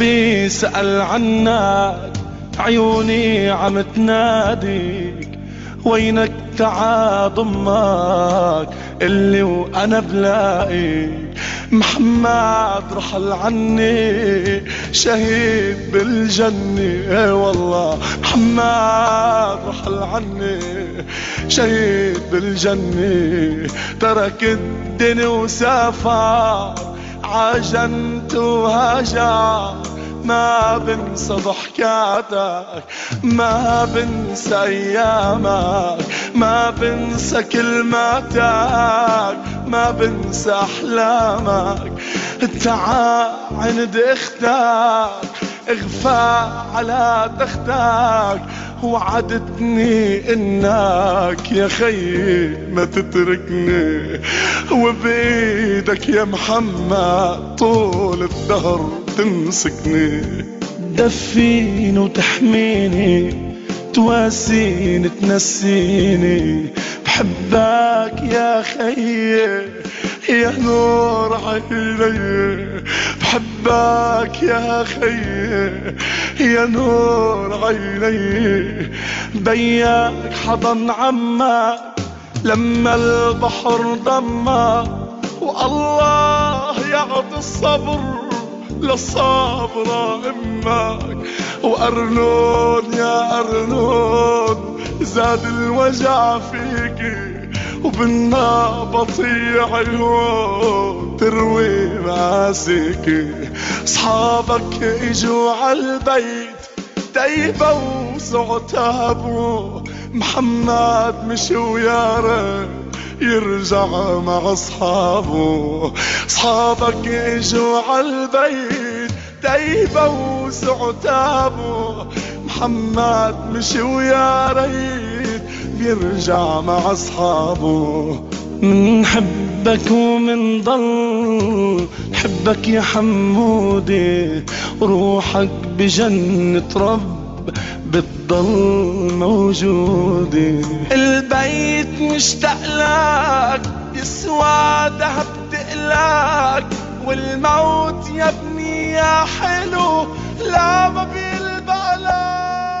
بيسأل عنك عيوني عم تناديك. وينك تعا ضمك اللي وأنا بلاقيك. محمد رحل عني شهيد بالجنة. اي والله محمد رحل عني شهيد بالجنة. ترك الدنيا وسافر عجنت وهجر ما بنسى ضحكاتك ما بنسى أيامك ما بنسى كلماتك ما بنسى أحلامك. تعا عند إختك اغفى على تختك وعدتني إنك يا خيي ما تتركني. وبايدك يا محمد طول الدهر تمسكني. دفيني وتحميني تواسيني تنسيني. بحبك يا خيي يا نور عيني. بحبك يا خيي يا نور عيني. بياك حضن عمك لما البحر ضمك والله يعطي الصبر للصابرة أمك وأرنون يا أرنون زاد الوجع فيكي وبالنابط عيون تروي ماسك صحابك اجوا عالبيت تيبوا وسعتابوا محمد مشي ويا يرجع مع أصحابه. أصحابك اجوا عالبيت تيبوا وسعتابوا محمد مشي ويا ريت بيرجع مع أصحابه. منحبك ومن ضل حبك يا حمودي روحك بجنة رب بتضل موجودة. البيت مشتاق لك يسوى دهب تقلك والموت يا ابني يا حلو لا ما بيلبق لك